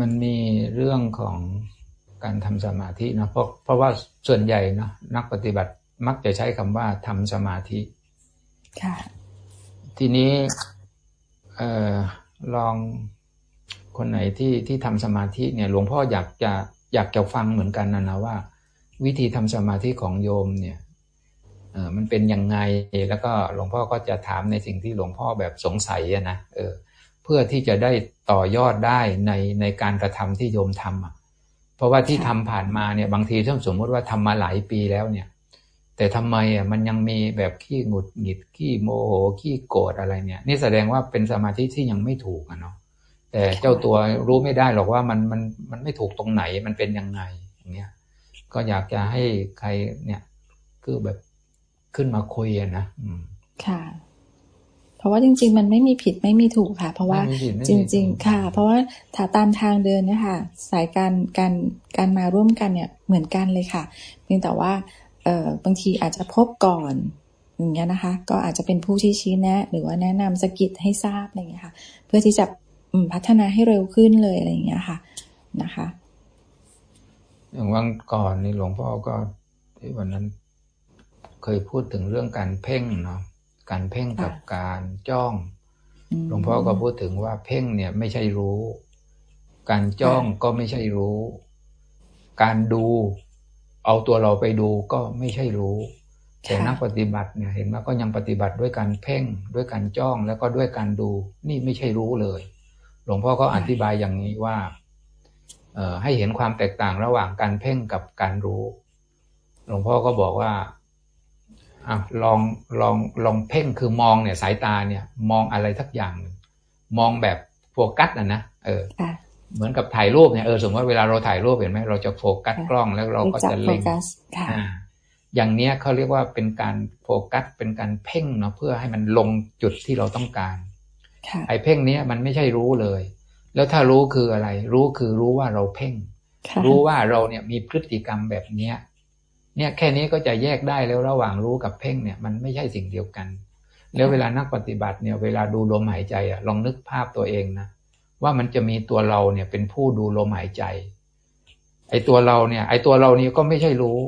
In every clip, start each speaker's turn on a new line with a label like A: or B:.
A: มันมีเรื่องของการทำสมาธินะเพราะเพราะว่าส่วนใหญ่นะนักปฏิบัติมักจะใช้คำว่าทำสมาธิ
B: ค่ะ
A: ทีนี้เอ่อลองคนไหนที่ที่ทำสมาธิเนี่ยหลวงพ่ออยากจะอยากจะฟังเหมือนกันนะนะว่า วิธีทำสมาธิของโยมเนี่ยเออมันเป็นยังไงแล้วก็หลวงพ่อก็จะถามในสิ่งที่หลวงพ่อแบบสงสัยนะเออเพื่อที่จะได้ต่อยอดได้ในในการกระทำที่โยมทำอะเพราะว่าที่ทำผ่านมาเนี่ยบางทีถ้าสมมติว่าทำมาหลายปีแล้วเนี่ย แต่ทำไมอะมันยังมีแบบขี้หงุดหงิดขี้โมโหขี้โกรธอะไรเนี่ย นี่แสดงว่าเป็นสมาธิที่ยังไม่ถูกอะเนาะแต่เจ้าตัวรู้ไม่ได้หรอกว่ามันมันมันไม่ถูกตรงไหนมันเป็นยังไงอย่างเงี้ยก็อยากจะให้ใครเนี่ยคือแบบขึ้นมาคุยนะอืม
B: ค่ะ เพราะว่าจริง ๆ มันไม่มีผิดไม่มีถูกค่ะ เพราะว่าจริง ๆ ค่ะ เพราะว่าถ้าตามทางเดินเนี่ยค่ะ สายการการการมาร่วมกันเนี่ยเหมือนกันเลยค่ะ เพียงแต่ว่าเอ่อบางทีอาจจะพบก่อนอย่างเงี้ยนะคะ ก็อาจจะเป็นผู้ที่ชี้แนะ หรือว่าแนะนำสกิดให้ทราบอะไรอย่างเงี้ยค่ะ เพื่อที่จะพัฒนาให้เร็วขึ้นเลยอะไรอย่างเงี้ยค่ะนะคะ
A: อย่างวันก่อนนี่หลวงพ่อก็ที่วันนั้น เคยพูดถึงเรื่องการเพ่งเนาะ การเพ่งกับการจ้องหลวงพ่อก็พูดถึงว่าเพ่งเนี่ยไม่ใช่รู้ การจ้องก็ไม่ใช่รู้ การดู เอาตัวเราไปดูก็ไม่ใช่รู้ แต่นักปฏิบัติเนี่ยเห็นว่าก็ยังปฏิบัติด้วยการเพ่งด้วยการจ้องแล้วก็ด้วยการดู นี่ไม่ใช่รู้เลย หลวงพ่อก็อธิบายอย่างนี้ว่าให้เห็นความแตกต่างระหว่างการเพ่งกับการรู้ หลวงพ่อก็บอกว่า อลองลองลองเพ่งคือมองเนี่ยสายตาเนี่ย มองอะไรทักอย่าง มองแบบโฟกัสอะนะเออเหมือนกับถ่ายรูปเนี่ยเออสมมติว่าเวลาเราถ่ายรูปเห็นไหมเราจะโฟกัสกล้องแล้วเราก็จะเล็งอย่างเนี้ยเขาเรียกว่าเป็นการโฟกัสเป็นการเพ่งเนาะเพื่อให้มันลงจุดที่เราต้องการไอ้เพ่งเนี้ยมันไม่ใช่รู้เลย แล้วถ้ารู้คืออะไร รู้คือรู้ว่าเราเพ่ง รู้ว่าเราเนี่ยมีพฤติกรรมแบบเนี้ย เนี่ยแค่นี้ก็จะแยกได้แล้วระหว่างรู้กับเพ่งเนี่ยมันไม่ใช่สิ่งเดียวกัน แล้วเวลานักปฏิบัติเนี่ยเวลาดูลมหายใจอะลองนึกภาพตัวเองนะว่ามันจะมีตัวเราเนี่ยเป็นผู้ดูลมหายใจ ไอ้ตัวเราเนี่ย ไอ้ตัวเรานี่ก็ไม่ใช่รู้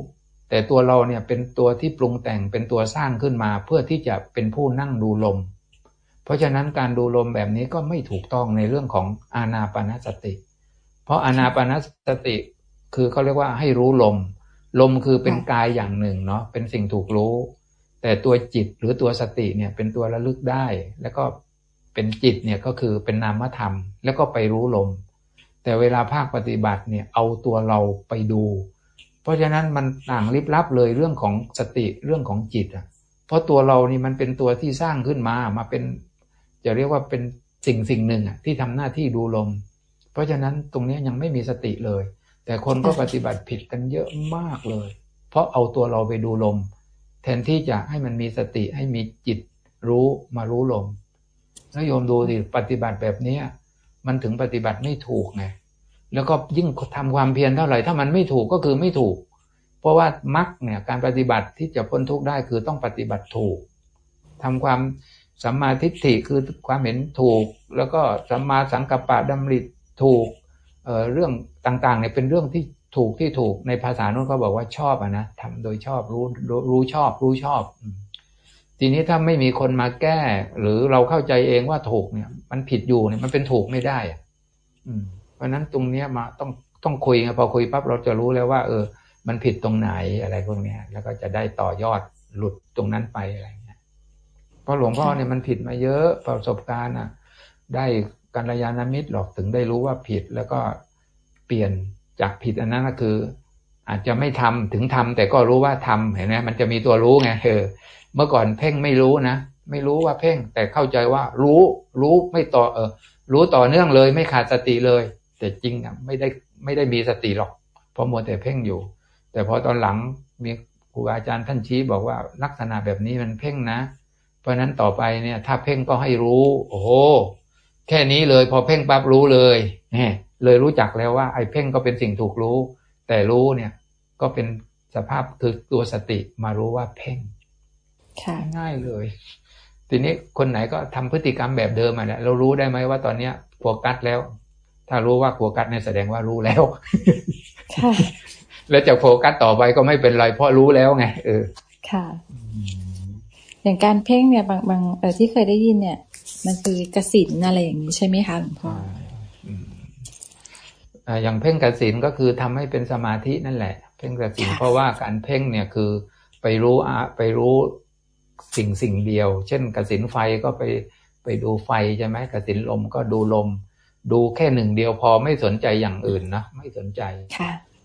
A: แต่ตัวเราเนี่ยเป็นตัวที่ปรุงแต่งเป็นตัวสร้างขึ้นมา เพื่อที่จะเป็นผู้นั่งดูลม เพราะฉะนั้นการดูลมแบบนี้ก็ไม่ถูกต้องในเรื่องของอานาปานสติ เพราะอานาปานสติคือเขาเรียกว่าให้รู้ลม ลมคือเป็นกายอย่างหนึ่งเนาะเป็นสิ่งถูกรู้ แต่ตัวจิตหรือตัวสติเนี่ยเป็นตัวระลึกได้ แล้วก็เป็นจิตเนี่ยก็คือเป็นนามธรรม แล้วก็ไปรู้ลม แต่เวลาภาคปฏิบัติเนี่ยเอาตัวเราไปดู เพราะฉะนั้นมันต่างลิบลับเลยเรื่องของสติเรื่องของจิตอะเพราะตัวเรานี่มันเป็นตัวที่สร้างขึ้นมามาเป็นจะเรียกว่าเป็นสิ่งสิ่งหนึ่งอะที่ทำหน้าที่ดูลม เพราะฉะนั้นตรงนี้ยังไม่มีสติเลย แต่คนก็ปฏิบัติผิดกันเยอะมากเลย เพราะเอาตัวเราไปดูลม แทนที่จะให้มันมีสติให้มีจิตรู้มารู้ลม แล้วโยมดูสิปฏิบัติแบบนี้มันถึงปฏิบัติไม่ถูกไงแล้วก็ยิ่งทำความเพียรเท่าไหร่ถ้ามันไม่ถูกก็คือไม่ถูก เพราะว่ามรรคเนี่ยการปฏิบัติที่จะพ้นทุกข์ได้คือต้องปฏิบัติถูกทำความสัมมาทิฏฐิคือความเห็นถูก แล้วก็สัมมาสังกัปปะดำริถูก เเรื่องต่างๆเนี่ยเป็นเรื่องที่ถูกที่ถูกในภาษาโน้นเขาบอกว่าชอบอะนะทำโดยชอบรู้รู้ชอบรู้ชอบ ทีนี้ถ้าไม่มีคนมาแก้ หรือเราเข้าใจเองว่าถูกเนี่ย มันผิดอยู่เนี่ยมันเป็นถูกไม่ได้อะเพราะนั้นตรงเนี้ยมาต้องต้องคุยไงพอคุยปั๊บเราจะรู้แล้วว่า เออ มันผิดตรงไหนอะไรพวกเนี้ย แล้วก็จะได้ต่อยอดหลุดตรงนั้นไปอะไรเพราะหลวงพ่อเนี่ยมันผิดมาเยอะประสบการณ์อะ ได้ กัลยาณมิตรหรอกถึงได้รู้ว่าผิดแล้วก็เปลี่ยนจากผิดอันนั้นก็คือ อาจจะไม่ทำถึงทำแต่ก็รู้ว่าทำเห็นไหมมันจะมีตัวรู้ไงเออเมื่อก่อนเพ่งไม่รู้นะไม่รู้ว่าเพ่ง แต่เข้าใจว่ารู้รู้ไม่ต่อเออรู้ต่อเนื่องเลย ไม่ขาดสติเลย แต่จริงอะไม่ได้ไม่ได้มีสติหรอก เพราะมัวแต่เพ่งอยู่ แต่พอตอนหลังมีครูอาจารย์ท่านชี้บอกว่าลักษณะแบบนี้มันเพ่งนะ เพราะนั้นต่อไปเนี่ย ถ้าเพ่งก็ให้รู้ โอ้โห แค่นี้เลยพอเพ่งปั๊บรู้เลยเนี่ยเลยรู้จักแล้วว่า ไอ้เพ่งก็เป็นสิ่งถูกรู้ แต่รู้เนี่ยก็เป็นสภาพคือตัวสติมารู้ว่าเพ่งง่ายเลย ทีนี้คนไหนก็ทำพฤติกรรมแบบเดิมมาแหละเรารู้ได้ไหมว่าตอนเนี้ยโฟกัสแล้ว ถ้ารู้ว่าโฟกัสเนี่ยแสดงว่ารู้แล้วแล้วจะโฟกัสต่อไปก็ไม่เป็นไรเพราะรู้แล้วไงเออ
B: ค่ะ อย่างการเพ่งเนี่ยบางบางเออที่เคยได้ยินเนี่ย มันคือกสินอะไรอย่างนี้ใช่ไหมคะหลวงพ่อ
A: อย่างเพ่งกสินก็คือทำให้เป็นสมาธินั่นแหละ เพ่งกสินเพราะว่าการเพ่งเนี่ยคือไปรู้อะไปรู้สิ่งสิ่งเดียว เช่นกสินไฟก็ไปไปดูไฟใช่ไหมกสินลมก็ดูลม ดูแค่หนึ่งเดียวพอไม่สนใจอย่างอื่นนะไม่สนใจ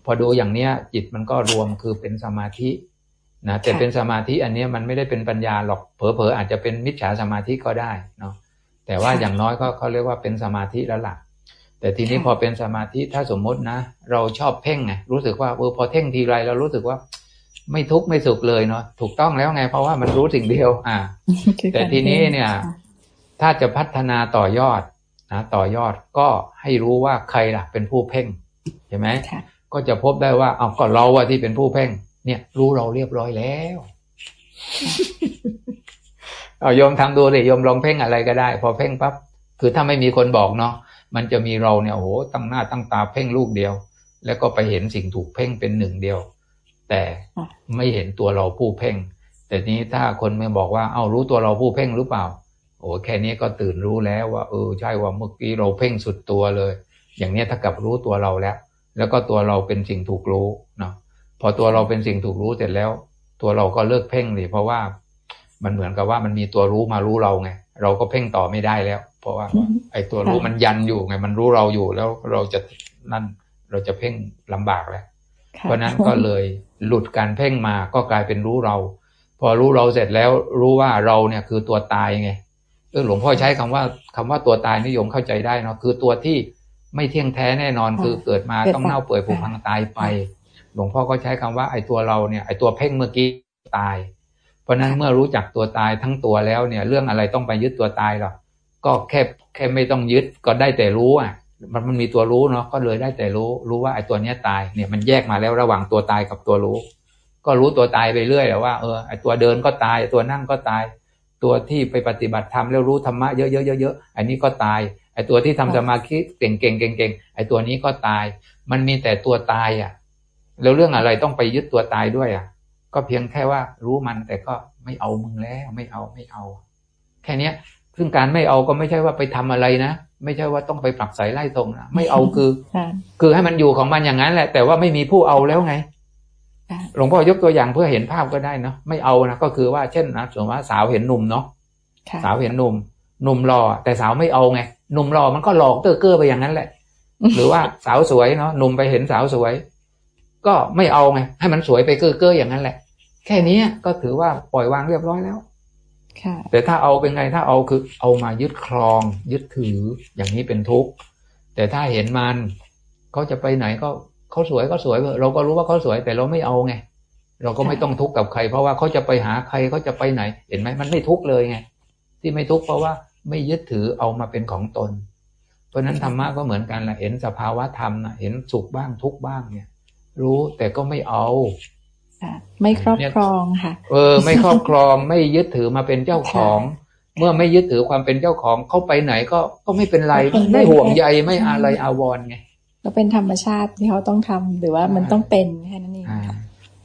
A: พอดูอย่างเนี้ยจิตมันก็รวมคือเป็นสมาธิ นะแต่เป็นสมาธิอันนี้มันไม่ได้เป็นปัญญาหรอกเผลอๆอาจจะเป็นมิจฉาสมาธิก็ได้เนาะแต่ว่าอย่างน้อยก็เขาเรียกว่าเป็นสมาธิแล้วล่ะ แต่ทีนี้พอเป็นสมาธิถ้าสมมตินะ เราชอบเพ่งไงรู้สึกว่าเออพอเพ่งทีไรเรารู้สึกว่า ไม่ทุกข์ไม่สุขเลยเนาะถูกต้องแล้วไง เพราะว่ามันรู้สิ่งเดียว อ่า แต่ทีนี้เนี่ย ถ้าจะพัฒนาต่อยอดนะต่อยอดก็ให้รู้ว่าใครล่ะ เป็นผู้เพ่งใช่ไหมก็จะพบได้ว่าเอาก็เราว่าที่เป็นผู้เพ่ง เนี่ย รู้เราเรียบร้อยแล้ว เอาโยมทำดูเลยโยมลองเพ่งอะไรก็ได้ พอเพ่งปั๊บคือถ้าไม่มีคนบอกเนาะมันจะมีเราเนี่ยโอ้โหตั้งหน้าตั้งตาเพ่งลูกเดียว แล้วก็ไปเห็นสิ่งถูกเพ่งเป็นหนึ่งเดียว แต่ไม่เห็นตัวเราผู้เพ่ง แต่นี้ถ้าคนไม่บอกว่า เอารู้ตัวเราผู้เพ่งหรือเปล่า โอ้แค่นี้ก็ตื่นรู้แล้วว่าเออใช่ว่าเมื่อกี้เราเพ่งสุดตัวเลย อย่างนี้ถ้ากับรู้ตัวเราแล้ว แล้วก็ตัวเราเป็นสิ่งถูกรู้เนาะ พอตัวเราเป็นสิ่งถูกรู้เสร็จแล้ว ตัวเราก็เลิกเพ่งเลยเพราะว่ามันเหมือนกับว่ามันมีตัวรู้มารู้เราไงเราก็เพ่งต่อไม่ได้แล้ว เพราะว่า ไอ้ตัวรู้มันยันอยู่ไง มันรู้เราอยู่แล้วเราจะนั่นเราจะเพ่งลำบากแล้วเพราะนั้นก็เลยหลุดการเพ่งมาก็กลายเป็นรู้เรา พอรู้เราเสร็จแล้วรู้ว่าเราเนี่ยคือตัวตายไงเออหลวงพ่อใช้คำว่าคำว่าตัวตายนิยมเข้าใจได้เนาะคือตัวที่ไม่เที่ยงแท้แน่นอนคือเกิดมาต้องเน่าเปื่อยผุพังตายไป หลวงพ่อก็ใช้คำว่าไอ้ตัวเราเนี่ยไอ้ตัวเพ่งเมื่อกี้ตาย เพราะนั้นเมื่อรู้จักตัวตายทั้งตัวแล้วเนี่ย เรื่องอะไรต้องไปยึดตัวตายหรอกก็แค่แค่ไม่ต้องยึดก็ได้แต่รู้อะ มันมันมีตัวรู้เนาะก็เลยได้แต่รู้รู้ว่าไอ้ตัวเนี้ยตายเนี่ยมันแยกมาแล้วระหว่างตัวตายกับตัวรู้ ก็รู้ตัวตายไปเรื่อยแต่ว่าเออไอ้ตัวเดินก็ตายตัวนั่งก็ตาย ตัวที่ไปปฏิบัติธรรมแล้วรู้ธรรมะเยอะๆเยอะๆอันนี้ก็ตายไอ้ตัวที่ทำสมาธิเก่งๆเก่งๆไอ้ตัวนี้ก็ตาย มันมีแต่ตัวตายอะ แล้วเรื่องอะไรต้องไปยึดตัวตายด้วยอะ ก็เพียงแค่ว่ารู้มันแต่ก็ไม่เอามึงแล้วไม่เอาไม่เอา แค่เนี้ยซึ่งการไม่เอาก็ไม่ใช่ว่าไปทำอะไรนะ ไม่ใช่ว่าต้องไปปรับใส่ไล่ตรงนะไม่เอาคือ คือให้มันอยู่ของมันอย่างนั้นแหละ แต่ว่าไม่มีผู้เอาแล้วไงหลวงพ่อยกตัวอย่างเพื่อเห็นภาพก็ได้เนาะไม่เอานะก็คือว่าเช่นนะสมมติว่าสาวเห็นหนุ่มเนาะสาวเห็นหนุ่มหนุ่มรอแต่สาวไม่เอาไงหนุ่มรอมันก็หลอกเตอร์เกอร์ไปอย่างนั้นแหละ หรือว่าสาวสวยเนาะหนุ่มไปเห็นสาวสวย ก็ไม่เอาไงให้มันสวยไปเกอร์เกอร์อย่างนั้นแหละ แค่นี้ก็ถือว่าปล่อยวางเรียบร้อยแล้วแต่ถ้าเอาเป็นไงถ้าเอาคือเอามายึดครอง ยึดถืออย่างนี้เป็นทุกข์แต่ถ้าเห็นมันเขาจะไปไหนก็เขาสวยก็สวย เราก็รู้ว่าเขาสวยแต่เราไม่เอาไง เราก็ไม่ต้องทุกข์กับใคร เพราะว่าเขาจะไปหาใครเขาจะไปไหน เห็นไหมมันไม่ทุกข์เลยไงที่ไม่ทุกข์เพราะว่าไม่ยึดถือเอามาเป็นของตน เพราะนั้นธรรมะก็เหมือนกันแหละเห็นสภาวะธรรมนะเห็นสุขบ้างทุกบ้างเนี่ย รู้แต่ก็ไม่เอา
B: ไม่ครอบครองค่ะ
A: เออ ไม่ครอบครองไม่ยึดถือมาเป็นเจ้าของ เมื่อไม่ยึดถือความเป็นเจ้าของเข้าไปไหนก็ก็ไม่เป็นไรไม่ห่วงใยไม่อะไรอาวรไง
B: ก็เป็นธรรมชาติที่เขาต้องทำหรือว่ามันต้องเป็นแค่นั้นเอง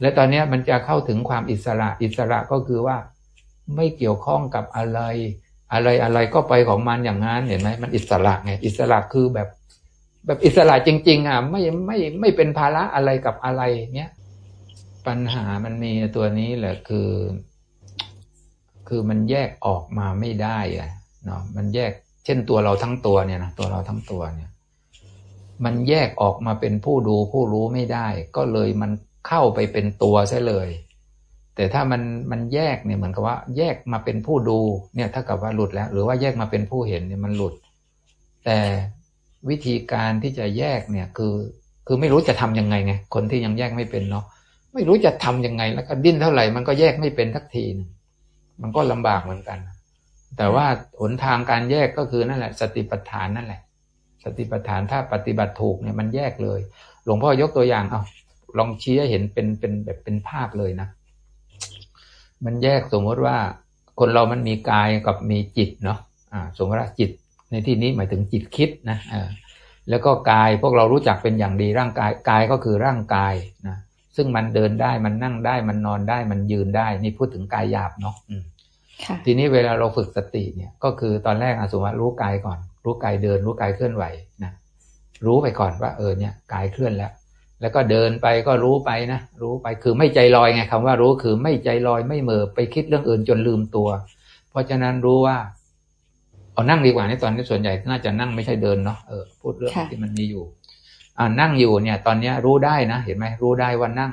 A: และตอนนี้มันจะเข้าถึงความอิสระอิสระก็คือว่า ไม่เกี่ยวข้องกับอะไร อะไรอะไรก็ไปของมันอย่างนั้นเห็นไหมมันอิสระไงอิสระคือแบบ แบบอิสระจริง ๆ อะ ไม่ไม่ไม่เป็นภาระอะไรกับอะไรเนี้ยปัญหามันมีตัวนี้แหละคือ คือมันแยกออกมาไม่ได้อะเนาะมันแยกเช่นตัวเราทั้งตัวเนี่ยนะตัวเราทั้งตัวเนี่ย มันแยกออกมาเป็นผู้ดูผู้รู้ไม่ได้ ก็เลยมันเข้าไปเป็นตัวซะเลย แต่ถ้ามันมันแยกเนี่ยเหมือนกับว่า แยกมาเป็นผู้ดูเนี่ยถ้ากับว่าหลุดแล้ว หรือว่าแยกมาเป็นผู้เห็นเนี่ยมันหลุด แต่ วิธีการที่จะแยกเนี่ยคือคือไม่รู้จะทํำยังไงไงคนที่ยังแยกไม่เป็นเนาะไม่รู้จะทํำยังไง แล้วก็ดิ้นเท่าไหร่มันก็แยกไม่เป็นทักทีนึงมันก็ลำบากเหมือนกัน แต่ว่าหนทางการแยกก็คือนั่นแหละ สติปัฏฐานนั่นแหละ สติปัฏฐานถ้าปฏิบัติถูกเนี่ยมันแยกเลย หลวงพ่อยกตัวอย่างเอาลองชี้ให้เห็นเป็นเป็นแบบเป็นภาพเลยนะ มันแยกสมมติว่าคนเรามันมีกายกับมีจิตเนาะอ่า สมมติว่าจิต ในที่นี้หมายถึงจิตคิดนะอ่าแล้วก็กายพวกเรารู้จักเป็นอย่างดีร่างกายกายก็คือร่างกายนะซึ่งมันเดินได้มันนั่งได้มันนอนได้มันยืนได้ นี่พูดถึงกายหยาบเนาะทีนี้เวลาเราฝึกสติเนี่ยก็คือตอนแรกอสุภะรู้กายก่อน รู้กายเดิน รู้กายเคลื่อนไหวนะรู้ไปก่อนว่าเออเนี่ยกายเคลื่อนแล้ว แล้วก็เดินไปก็รู้ไปนะรู้ไปคือไม่ใจลอยไงคำว่ารู้คือไม่ใจลอยไม่เหม่อไปคิดเรื่องอื่นจนลืมตัว เพราะฉะนั้นรู้ว่า เอานั่งดีกว่าในตอนนี้ส่วนใหญ่น่าจะนั่งไม่ใช่เดินเนาะเออพูดเรื่องที่มันมีอยู่อ่านั่งอยู่เนี่ย ตอนเนี้ยรู้ได้นะเห็นไหมรู้ได้ว่านั่ง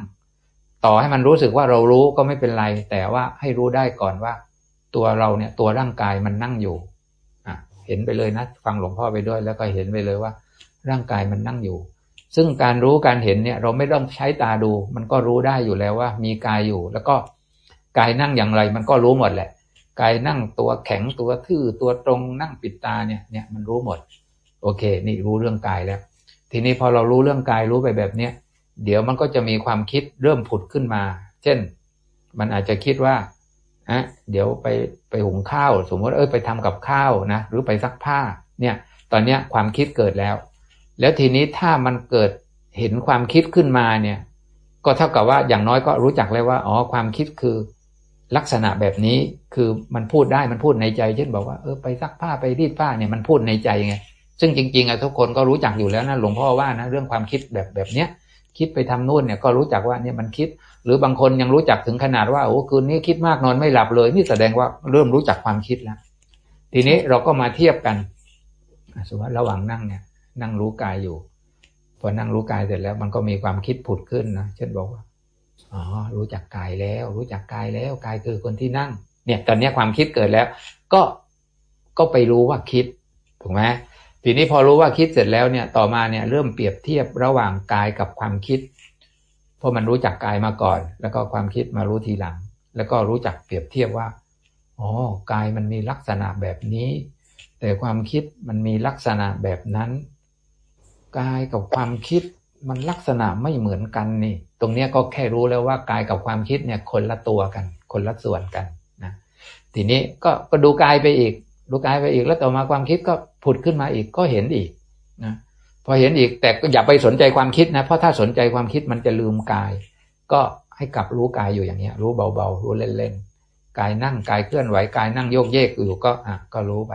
A: ต่อให้มันรู้สึกว่าเรารู้ก็ไม่เป็นไร แต่ว่าให้รู้ได้ก่อนว่า ตัวเราเนี่ย ตัวร่างกายมันนั่งอยู่อะเห็นไปเลยนะ ฟังหลวงพ่อไปด้วย แล้วก็เห็นไปเลยว่า ร่างกายมันนั่งอยู่ ซึ่งการรู้การเห็นเนี่ย เราไม่ต้องใช้ตาดู มันก็รู้ได้อยู่แล้วว่า มีกายอยู่ แล้วก็กายนั่งอย่างไร มันก็รู้หมดแหละ กายนั่งตัวแข็งตัวทื่อตัวตรงนั่งปิดตาเนี่ยเนี่ยมันรู้หมด โอเค นี่รู้เรื่องกายแล้ว ทีนี้พอเรารู้เรื่องกายรู้ไปแบบเนี้ยเดี๋ยวมันก็จะมีความคิดเริ่มผุดขึ้นมา เช่น มันอาจจะคิดว่าอะเดี๋ยวไปไปหุงข้าว สมมติเออไปทำกับข้าวนะหรือไปซักผ้า เนี่ย ตอนเนี้ยความคิดเกิดแล้ว แล้วทีนี้ถ้ามันเกิดเห็นความคิดขึ้นมาเนี่ย ก็เท่ากับว่าอย่างน้อยก็รู้จักเลยว่าอ๋อความคิดคือ ลักษณะแบบนี้คือมันพูดได้มันพูดในใจ เช่นบอกว่าเออไปซักผ้าไปรีดผ้าเนี่ยมันพูดในใจไงซึ่งจริงๆอะทุกคนก็รู้จักอยู่แล้วนะหลวงพ่อว่านะเรื่องความคิดแบบแบบเนี้ยคิดไปทำนู่นเนี่ยก็รู้จักว่าเนี่ยมันคิด หรือบางคนยังรู้จักถึงขนาดว่าโอ้คืนนี้คิดมากนอนไม่หลับเลย นี่แสดงว่าเริ่มรู้จักความคิดแล้ว ทีนี้เราก็มาเทียบกันสมมติระหว่างนั่งเนี่ยนั่งรู้กายอยู่ พอนั่งรู้กายเสร็จแล้วมันก็มีความคิดผุดขึ้นนะเช่นบอกว่า อ๋อรู้จักกายแล้ว รู้จักกายแล้วกายคือคนที่นั่ง เนี่ย ตอนนี้ความคิดเกิดแล้ว ก็ก็ไปรู้ว่าคิดถูกไหมทีนี้พอรู้ว่าคิดเสร็จแล้วเนี่ย ต่อมาเนี่ยเริ่มเปรียบเทียบระหว่างกายกับความคิด เพราะมันรู้จักกายมาก่อน แล้วก็ความคิดมารู้ทีหลัง แล้วก็รู้จักเปรียบเทียบว่าอ๋อกายมันมีลักษณะแบบนี้ แต่ความคิดมันมีลักษณะแบบนั้น กายกับความคิดมันลักษณะไม่เหมือนกันนี่ ตรงนี้ก็แค่รู้แล้วว่ากายกับความคิดเนี่ยคนละตัวกัน คนละส่วนกันนะทีนี้ก็ก็ดูกายไปอีก ดูกายไปอีกแล้วต่อมาความคิดก็ผุดขึ้นมาอีกก็เห็นอีกนะพอเห็นอีกแต่ก็อย่าไปสนใจความคิดนะเพราะถ้าสนใจความคิดมันจะลืมกาย ก็ให้กลับรู้กายอยู่อย่างเนี้ย รู้เบาๆ รู้เล่นๆกายนั่งกายเคลื่อนไหวกายนั่งโยกเยกอยู่ก็อะก็รู้ไป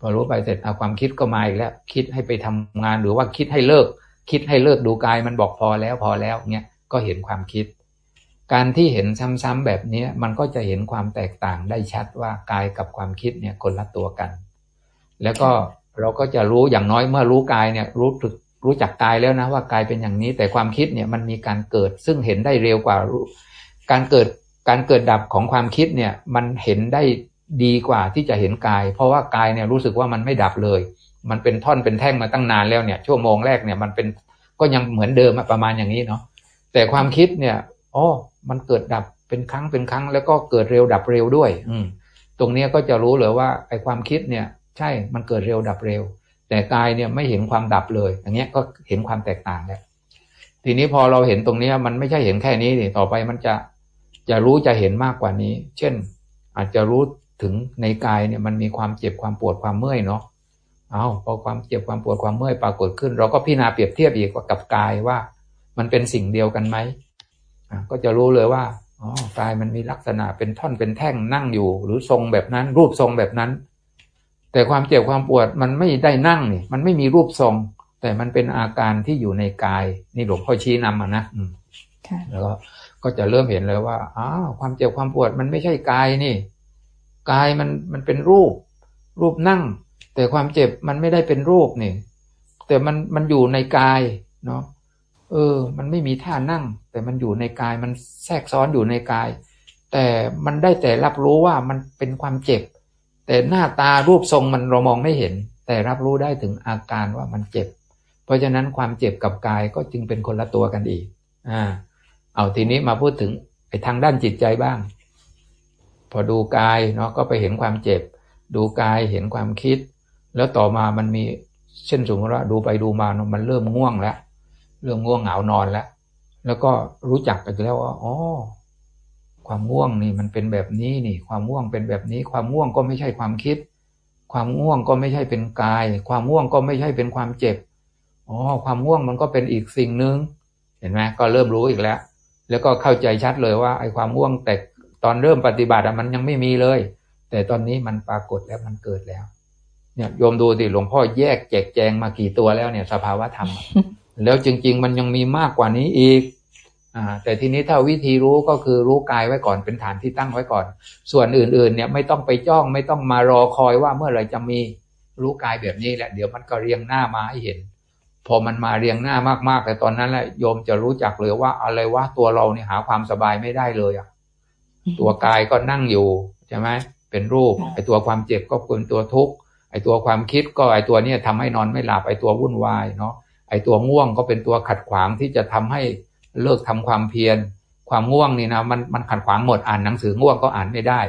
A: พอรู้ไปเสร็จเอาความคิดก็มาอีกแล้ว คิดให้ไปทำงานหรือว่าคิดให้เลิก คิดให้เลิกดูกายมันบอกพอแล้วพอแล้วเนี่ย ก็เห็นความคิด การที่เห็นซ้ำๆแบบนี้มันก็จะเห็นความแตกต่างได้ชัดว่ากายกับความคิดเนี่ยคนละตัวกัน แล้วก็เราก็จะรู้อย่างน้อยเมื่อรู้กายเนี่ยรู้รู้จักกายแล้วนะว่ากายเป็นอย่างนี้ แต่ความคิดเนี่ยมันมีการเกิดซึ่งเห็นได้เร็วกว่าการเกิดการเกิดดับของความคิดเนี่ยมันเห็นได้ดีกว่าที่จะเห็นกาย เพราะว่ากายเนี่ยรู้สึกว่ามันไม่ดับเลย มันเป็นท่อนเป็นแท่งมาตั้งนานแล้วเนี่ยชั่วโมงแรกเนี่ยมันเป็นก็ยังเหมือนเดิมประมาณอย่างนี้เนาะ แต่ความคิดเนี่ยอ๋อมันเกิดดับเป็นครั้งเป็นครั้ง แล้วก็เกิดเร็วดับเร็วด้วย อืมตรงนี้ก็จะรู้เลยว่าไอ้ความคิดเนี่ย ใช่มันเกิดเร็วดับเร็ว แต่กายเนี่ยไม่เห็นความดับเลย อย่างเงี้ยก็เห็นความแตกต่างแล้วทีนี้พอเราเห็นตรงนี้มันไม่ใช่เห็นแค่นี้ดิต่อไปมันจะจะรู้จะเห็นมากกว่านี้ เช่น อาจจะรู้ถึงในกายเนี่ยมันมีความเจ็บความปวดความเมื่อยเนาะเอาพอความเจ็บความปวดความเมื่อยปรากฏขึ้น เราก็พิจารณาเปรียบเทียบอีกกับกายว่า มันเป็นสิ่งเดียวกันไหมก็จะรู้เลยว่าอ๋อกายมันมีลักษณะเป็นท่อนเป็นแท่งนั่งอยู่ หรือทรงแบบนั้น รูปทรงแบบนั้น แต่ความเจ็บความปวดมันไม่ได้นั่งนี่มันไม่มีรูปทรง แต่มันเป็นอาการที่อยู่ในกาย นี่หลวงพ่อชี้นำมานะแล้วก็ก็จะเริ่มเห็นเลยว่าอ้าวความเจ็บความปวดมันไม่ใช่กายนี่กายมันมันเป็นรูป รูปนั่ง แต่ความเจ็บมันไม่ได้เป็นรูปนี่แต่มันมันอยู่ในกายเนาะ เออ มันไม่มีท่านั่ง แต่มันอยู่ในกายมันแทรกซ้อนอยู่ในกาย แต่มันได้แต่รับรู้ว่ามันเป็นความเจ็บ แต่หน้าตารูปทรงมันเรามองไม่เห็น แต่รับรู้ได้ถึงอาการว่ามันเจ็บ เพราะฉะนั้นความเจ็บกับกายก็จึงเป็นคนละตัวกันอีกอ่าเอาทีนี้มาพูดถึงไอ้ทางด้านจิตใจบ้าง พอดูกายเนาะก็ไปเห็นความเจ็บ ดูกายเห็นความคิด แล้วต่อมามันมีเช่นสมมติว่าดูไปดูมาเนาะมันเริ่มง่วงแล้ว เริ่มง่วงเหงานอนแล้ว แล้วก็รู้จักไปแล้วว่าอ๋อความง่วงนี่มันเป็นแบบนี้นี่ ความง่วงเป็นแบบนี้ ความง่วงก็ไม่ใช่ความคิด ความง่วงก็ไม่ใช่เป็นกาย ความง่วงก็ไม่ใช่เป็นความเจ็บอ๋อความง่วงมันก็เป็นอีกสิ่งหนึ่งเห็นไหมก็เริ่มรู้อีกแล้ว แล้วก็เข้าใจชัดเลยว่าไอ้ความง่วงแต่ตอนเริ่มปฏิบัติมันยังไม่มีเลย แต่ตอนนี้มันปรากฏแล้วมันเกิดแล้ว เนี่ยโยมดูสิหลวงพ่อแยกแจกแจงมากี่ตัวแล้วเนี่ย สภาวะธรรม แล้วจริง ๆ มันยังมีมากกว่านี้อีกอ่าแต่ทีนี้ถ้าวิธีรู้ก็คือรู้กายไว้ก่อนเป็นฐานที่ตั้งไว้ก่อน ส่วนอื่นๆ เนี่ยไม่ต้องไปจ้องไม่ต้องมารอคอยว่าเมื่อไหร่จะมีรู้กายแบบนี้แหละ เดี๋ยวมันก็เรียงหน้ามาให้เห็น พอมันมาเรียงหน้ามากๆแต่ตอนนั้นแหละโยมจะรู้จักเลยว่าอะไรว่าตัวเราเนี่ยหาความสบายไม่ได้เลยอะตัวกายก็นั่งอยู่ใช่ไหมเป็นรูปไอ้ตัวความเจ็บก็เป็นตัวทุกข์ไอ้ตัวความคิดก็ไอ้ตัวเนี้ยทำให้นอนไม่หลับไอ้ตัววุ่นวายเนาะ ไอ้ตัวง่วงก็เป็นตัวขัดขวางที่จะทำให้เลิกทำความเพียร ความง่วงนี่นะมันมันขัดขวางหมดอ่านหนังสือง่วงก็อ่านไม่ได้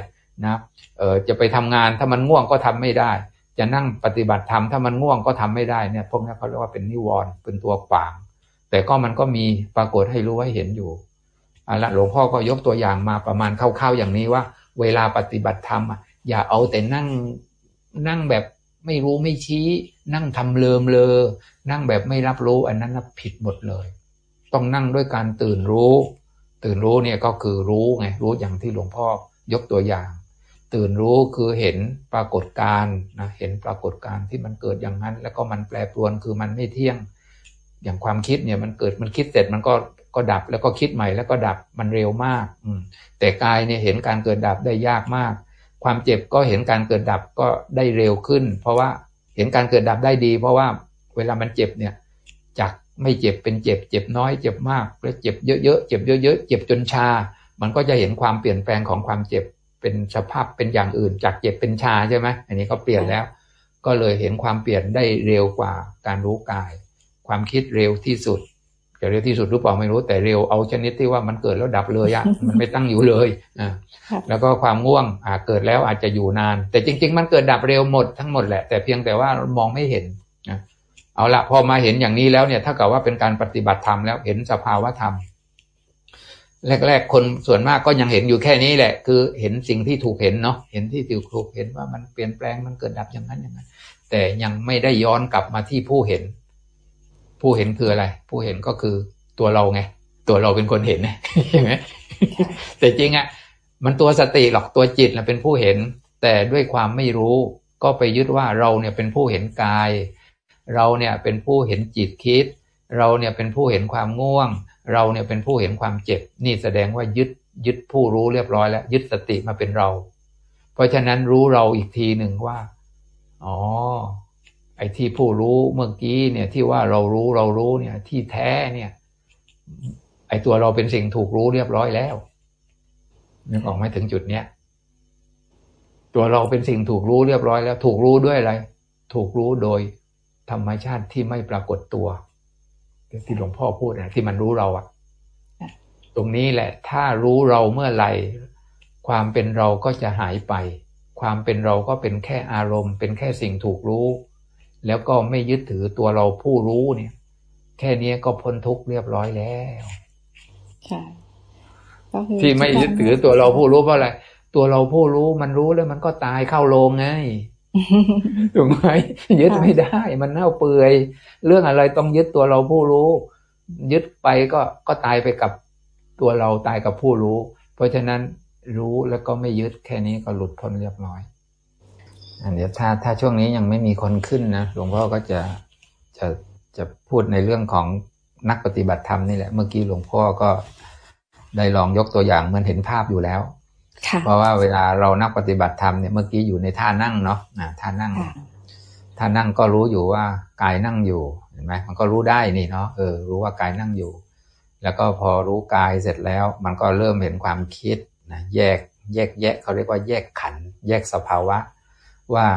A: นะเออจะไปทำงานถ้ามันง่วงก็ทำไม่ได้ จะนั่งปฏิบัติธรรมถ้ามันง่วงก็ทำไม่ได้เนี่ยพวกนี้เขาเรียกว่าเป็นนิวรณ์เป็นตัวขวาง แต่ก็มันก็มีปรากฏให้รู้ให้เห็นอยู่อะละหลวงพ่อก็ยกตัวอย่างมาประมาณคร่าวๆอย่างนี้ว่า เวลาปฏิบัติธรรมอย่าเอาแต่นั่งนั่งแบบ ไม่รู้ไม่ชี้ นั่งทำเลิมเลอ นั่งแบบไม่รับรู้อันนั้นผิดหมดเลย ต้องนั่งด้วยการตื่นรู้ ตื่นรู้เนี่ยก็คือรู้ไงรู้อย่างที่หลวงพ่อยกตัวอย่าง ตื่นรู้คือเห็นปรากฏการณ์นะเห็นปรากฏการณ์ที่มันเกิดอย่างนั้น แล้วก็มันแปรปรวนคือมันไม่เที่ยง อย่างความคิดเนี่ยมันเกิดมันคิดเสร็จมันก็ก็ดับแล้วก็คิดใหม่แล้วก็ดับมันเร็วมาก อืมแต่กายเนี่ยเห็นการเกิดดับได้ยากมาก ความเจ็บก็เห็นการเกิดดับก็ได้เร็วขึ้น เพราะว่าเห็นการเกิดดับได้ดี เพราะว่าเวลามันเจ็บเนี่ย จากไม่เจ็บเป็นเจ็บ เจ็บน้อยเจ็บมากแล้วเจ็บเยอะๆเจ็บเยอะๆเจ็บจนชา มันก็จะเห็นความเปลี่ยนแปลงของความเจ็บเป็นสภาพเป็นอย่างอื่น จากเจ็บเป็นชาใช่ไหมอันนี้ก็เปลี่ยนแล้ว ก็เลยเห็นความเปลี่ยนได้เร็วกว่าการรู้กาย ความคิดเร็วที่สุด จะเร็วที่สุดหรือเปล่าไม่รู้แต่เร็วเอาชนิดที่ว่ามันเกิดแล้วดับเลยอะมันไม่ตั้งอยู่เลยอ่าแล้วก็ความง่วงอ่าเกิดแล้วอาจจะอยู่นาน แต่จริง ๆ มันเกิดดับเร็วหมดทั้งหมดแหละ แต่เพียงแต่ว่ามองไม่เห็นนะเอาละพอมาเห็นอย่างนี้แล้วเนี่ยถ้ากับว่าเป็นการปฏิบัติธรรมแล้วเห็นสภาวะธรรมแรก ๆ คนส่วนมากก็ยังเห็นอยู่แค่นี้แหละ คือเห็นสิ่งที่ถูกเห็นเนาะเห็นที่ถูกเห็นว่ามันเปลี่ยนแปลงมันเกิดดับอย่างนั้นอย่างนั้น แต่ยังไม่ได้ย้อนกลับมาที่ผู้เห็น ผู้เห็นคืออะไร ผู้เห็นก็คือตัวเราไง ตัวเราเป็นคนเห็นนะใช่ไหมแต่จริงอะมันตัวสติหรอกตัวจิตนะเป็นผู้เห็น แต่ด้วยความไม่รู้ก็ไปยึดว่าเราเนี่ยเป็นผู้เห็นกาย เราเนี่ยเป็นผู้เห็นจิตคิด เราเนี่ยเป็นผู้เห็นความง่วง เราเนี่ยเป็นผู้เห็นความเจ็บ นี่แสดงว่ายึดยึดผู้รู้เรียบร้อยแล้ว ยึดสติมาเป็นเรา เพราะฉะนั้นรู้เราอีกทีหนึ่งว่า อ๋อไอ้ที่ผู้รู้เมื่อกี้เนี่ยที่ว่าเรารู้เรารู้เนี่ยที่แท้เนี่ย ไอ้ตัวเราเป็นสิ่งถูกรู้เรียบร้อยแล้วนึกออกไหมถึงจุดเนี้ยตัวเราเป็นสิ่งถูกรู้เรียบร้อยแล้ว ถูกรู้ด้วยอะไร ถูกรู้โดยธรรมชาติที่ไม่ปรากฏตัวที่หลวงพ่อพูดนะที่มันรู้เราอะตรงนี้แหละ ถ้ารู้เราเมื่อไหร่ ความเป็นเราก็จะหายไป ความเป็นเราก็เป็นแค่อารมณ์ เป็นแค่สิ่งถูกรู้ แล้วก็ไม่ยึดถือตัวเราผู้รู้เนี่ย แค่นี้ก็พ้นทุกข์เรียบร้อยแล้วค่ะที่ไม่ยึดถือตัวเราผู้รู้เพราะอะไรตัวเราผู้รู้มันรู้แล้วมันก็ตายเข้าโรงไงถูกไหมยึดไม่ได้ มันเน่าเปื่อยเรื่องอะไรต้องยึดตัวเราผู้รู้ ยึดไปก็ก็ตายไปกับตัวเราตายกับผู้รู้ เพราะฉะนั้นรู้แล้วก็ไม่ยึดแค่นี้ก็หลุดพ้นเรียบร้อย เดี๋ยวถ้าถ้าช่วงนี้ยังไม่มีคนขึ้นนะหลวงพ่อก็จะจะจะพูดในเรื่องของนักปฏิบัติธรรมนี่แหละ เมื่อกี้หลวงพ่อก็ได้ลองยกตัวอย่างเหมือนเห็นภาพอยู่แล้วเพราะว่าเวลาเรานักปฏิบัติธรรมเนี่ยเมื่อกี้อยู่ในท่านั่งเนาะท่านั่งท่านั่งก็รู้อยู่ว่ากายนั่งอยู่เห็นไหมมันก็รู้ได้นี่เนาะเออรู้ว่ากายนั่งอยู่ แล้วก็พอรู้กายเสร็จแล้ว มันก็เริ่มเห็นความคิดนะแยกแยกแยกเขาเรียกว่าแยกขัน แยกสภาวะ ว่า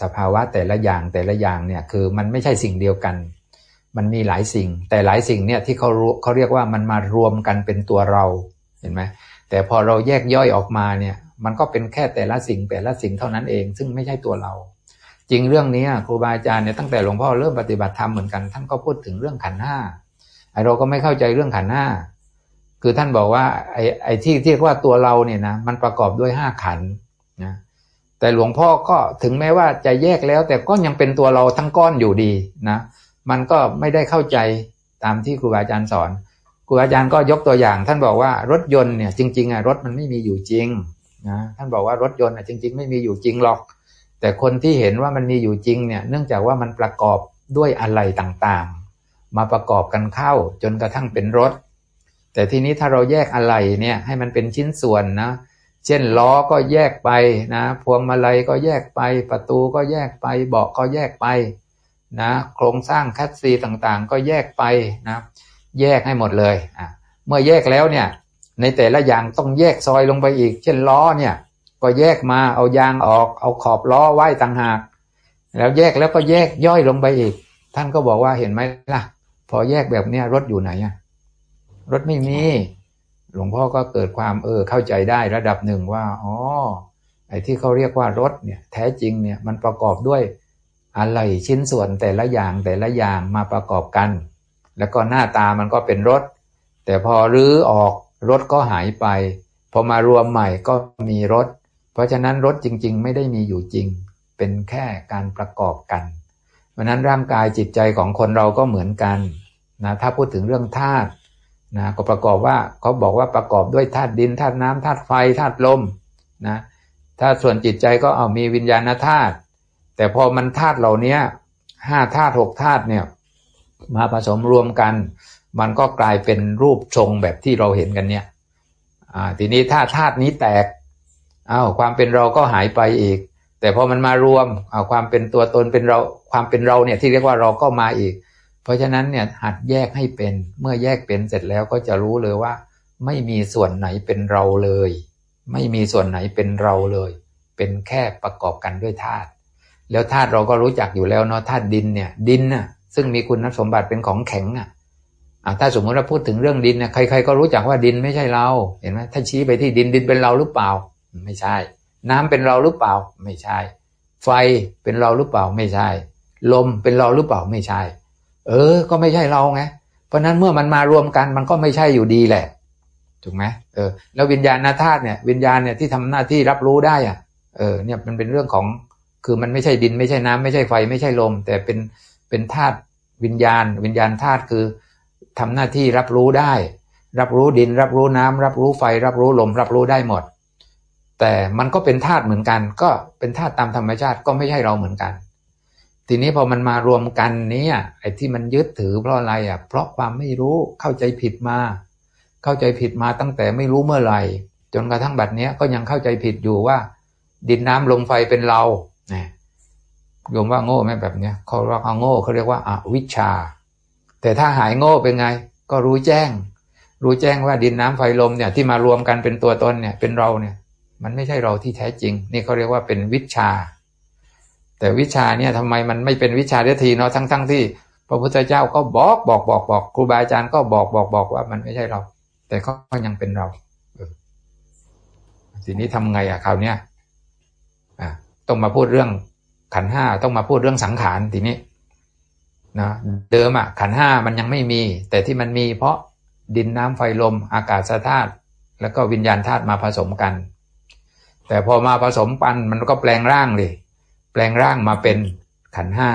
A: สภาวะแต่ละอย่างแต่ละอย่างเนี่ยคือมันไม่ใช่สิ่งเดียวกัน มันมีหลายสิ่ง แต่หลายสิ่งเนี่ยที่เขารู้เขาเรียกว่ามันมารวมกันเป็นตัวเราเห็นไหมแต่พอเราแยกย่อยออกมาเนี่ยมันก็เป็นแค่แต่ละสิ่งแต่ละสิ่งเท่านั้นเอง ซึ่งไม่ใช่ตัวเรา จริงเรื่องนี้ครูบาอาจารย์เนี่ยตั้งแต่หลวงพ่อเริ่มปฏิบัติธรรมเหมือนกันท่านก็พูดถึงเรื่องขันห้าไอเราก็ไม่เข้าใจเรื่องขันห้าคือท่านบอกว่าไอไอที่ที่เรียกว่าตัวเราเนี่ยนะมันประกอบด้วยห้าขันนะ แต่หลวงพ่อก็ถึงแม้ว่าจะแยกแล้ว แต่ก็ยังเป็นตัวเราทั้งก้อนอยู่ดีนะมันก็ไม่ได้เข้าใจตามที่ครูบาอาจารย์สอนครูบาอาจารย์ก็ยกตัวอย่าง ท่านบอกว่ารถยนต์เนี่ยจริงๆอะรถมันไม่มีอยู่จริงนะท่านบอกว่ารถยนต์อะจริง ๆ ไม่มีอยู่จริงหรอก แต่คนที่เห็นว่ามันมีอยู่จริงเนี่ยเนื่องจากว่ามันประกอบด้วยอะไรต่างๆ มาประกอบกันเข้าจนกระทั่งเป็นรถ แต่ทีนี้ถ้าเราแยกอะไรเนี่ยให้มันเป็นชิ้นส่วนนะ เช่นล้อก็แยกไปนะพวงมาลัยก็แยกไป ประตูก็แยกไป เบาะก็แยกไปนะโครงสร้างคัสซีต่างๆ ก็แยกไปนะแยกให้หมดเลยอะเมื่อแยกแล้วเนี่ยในแต่ละอย่างต้องแยกซอยลงไปอีก เช่นล้อเนี่ยก็แยกมาเอายางออก เอาขอบล้อไว้ต่างหาก แล้วแยกแล้วก็แยกย่อยลงไปอีก ท่านก็บอกว่าเห็นไหมล่ะ พอแยกแบบเนี้ยรถอยู่ไหนอะรถไม่มี หลวงพ่อก็เกิดความเออเข้าใจได้ระดับหนึ่งว่าอ๋อไอ้ที่เขาเรียกว่ารถเนี่ยแท้จริงเนี่ยมันประกอบด้วยอะไรชิ้นส่วนแต่ละอย่างแต่ละอย่างมาประกอบกัน แล้วก็หน้าตามันก็เป็นรถ แต่พอรื้อออกรถก็หายไป พอมารวมใหม่ก็มีรถ เพราะฉะนั้นรถจริง ๆ ไม่ได้มีอยู่จริง เป็นแค่การประกอบกัน เพราะนั้นร่างกายจิตใจของคนเราก็เหมือนกันนะถ้าพูดถึงเรื่องธาตุ นะก็ประกอบว่าเขาบอกว่าประกอบด้วยธาตุดินธาตุน้ำธาตุไฟธาตุลมนะถ้าส่วนจิตใจก็เอามีวิญญาณธาตุแต่พอมันธาตุเหล่านี้ห้าธาตุหกธาตุเนี่ยมาผสมรวมกัน มันก็กลายเป็นรูปทรงแบบที่เราเห็นกันเนี่ยทีนี้ถ้าธาตุนี้แตกอา้าวความเป็นเราก็หายไปอีก แต่พอมันมารวมเอาความเป็นตัวตนเป็นเราความเป็นเราเนี่ยที่เรียกว่าเราก็มาอีก เพราะฉะนั้นเนี่ยหัดแยกให้เป็น เมื่อแยกเป็นเสร็จแล้วก็จะรู้เลยว่า ไม่มีส่วนไหนเป็นเราเลย ไม่มีส่วนไหนเป็นเราเลย เป็นแค่ประกอบกันด้วยธาตุแล้วธาตุเราก็รู้จักอยู่แล้วเนาะธาตุดินเนี่ยดินน่ะซึ่งมีคุณสมบัติเป็นของแข็งอะถ้าสมมติเราพูดถึงเรื่องดินนะใคร ๆ ก็รู้จักว่าดินไม่ใช่เรา เห็นไหมถ้าชี้ไปที่ดินดินเป็นเราหรือเปล่า ไม่ใช่ น้ำเป็นเราหรือเปล่า ไม่ใช่ ไฟเป็นเราหรือเปล่า ไม่ใช่ ลมเป็นเราหรือเปล่า ไม่ใช่ เออ ก็ไม่ใช่เราไง เพราะนั้นเมื่อมันมารวมกันมันก็ไม่ใช่อยู่ดีแหละ ถูกไหมเออ แล้ววิญญาณธาตุเนี่ย วิญญาณเนี่ยที่ทำหน้าที่รับรู้ได้อะ เออ เนี่ยมันเป็นเรื่องของ คือมันไม่ใช่ดินไม่ใช่น้ำไม่ใช่ไฟไม่ใช่ลม แต่เป็น เป็นธาตุวิญญาณ วิญญาณธาตุคือทำหน้าที่รับรู้ได้ รับรู้ดิน รับรู้น้ำรับรู้ไฟ รับรู้ลม รับรู้ได้หมด แต่มันก็เป็นธาตุเหมือนกัน ก็เป็นธาตุตามธรรมชาติก็ไม่ใช่เราเหมือนกัน ทีนี้พอมันมารวมกันนี้ไอ้ที่มันยึดถือเพราะอะไรอะ เพราะความไม่รู้เข้าใจผิดมา เข้าใจผิดมาตั้งแต่ไม่รู้เมื่อไหร่ จนกระทั่งบัดเนี้ยก็ยังเข้าใจผิดอยู่ว่า ดินน้ำลมไฟเป็นเราเนี่ยโยมว่าโง่ไหมแบบเนี้ยเขาเรียกว่าโง่เขาเรียกว่าอาวิชชา แต่ถ้าหายโง่เป็นไง ก็รู้แจ้ง รู้แจ้งว่าดินน้ำไฟลมเนี่ยที่มารวมกันเป็นตัวตนเนี่ยเป็นเราเนี่ย มันไม่ใช่เราที่แท้จริง นี่เขาเรียกว่าเป็นวิชา แต่วิชาเนี่ยทำไมมันไม่เป็นวิชาเดียทีเนาะทั้งทั้งที่ พระพุทธเจ้าก็บอกบอกบอกบอกครูบาอาจารย์ก็บอกบอกบอกว่ามันไม่ใช่เรา แต่ก็ยังเป็นเราทีนี้ทำไงอะคราวเนี้ยอ่าต้องมาพูดเรื่องขันห้าต้องมาพูดเรื่องสังขารทีนี้นะเดิมอะขันห้ามันยังไม่มี แต่ที่มันมีเพราะดินน้ำไฟลมอากาศธาตุแล้วก็วิญญาณธาตุมาผสมกัน แต่พอมาผสมปันมันก็แปลงร่างเลย ลงร่างมาเป็นขันห้า